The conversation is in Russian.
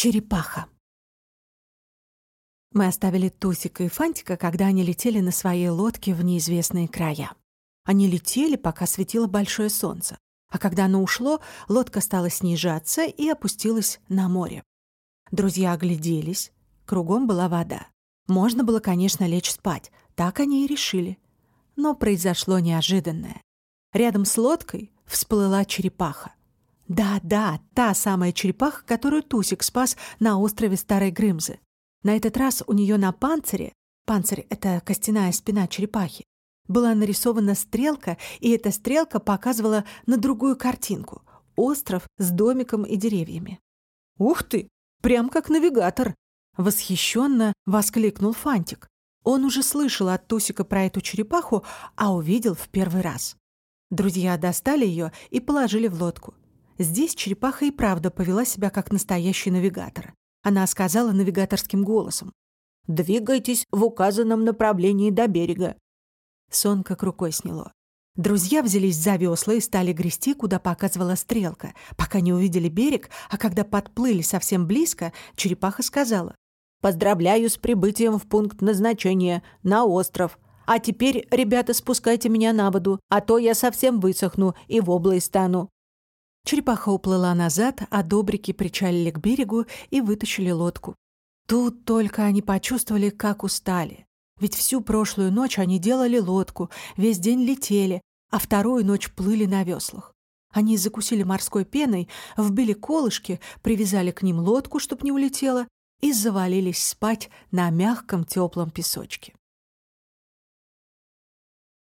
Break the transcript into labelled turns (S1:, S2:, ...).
S1: Черепаха. Мы оставили Тусика и Фантика, когда они летели на своей лодке в неизвестные края. Они летели, пока светило большое солнце. А когда оно ушло, лодка стала снижаться и опустилась на море. Друзья огляделись. Кругом была вода. Можно было, конечно, лечь спать. Так они и решили. Но произошло неожиданное. Рядом с лодкой всплыла черепаха. Да-да, та самая черепаха, которую Тусик спас на острове Старой Грымзы. На этот раз у нее на панцире, панцирь — это костяная спина черепахи, была нарисована стрелка, и эта стрелка показывала на другую картинку — остров с домиком и деревьями. «Ух ты! Прям как навигатор!» — восхищенно воскликнул Фантик. Он уже слышал от Тусика про эту черепаху, а увидел в первый раз. Друзья достали ее и положили в лодку. Здесь черепаха и правда повела себя как настоящий навигатор. Она сказала навигаторским голосом. «Двигайтесь в указанном направлении до берега». Сон как рукой сняло. Друзья взялись за весла и стали грести, куда показывала стрелка, пока не увидели берег, а когда подплыли совсем близко, черепаха сказала. «Поздравляю с прибытием в пункт назначения, на остров. А теперь, ребята, спускайте меня на воду, а то я совсем высохну и в область стану». Черепаха уплыла назад, а добрики причалили к берегу и вытащили лодку. Тут только они почувствовали, как устали. Ведь всю прошлую ночь они делали лодку, весь день летели, а вторую ночь плыли на веслах. Они закусили морской пеной, вбили колышки, привязали к ним лодку, чтоб не улетела, и завалились спать на мягком теплом песочке.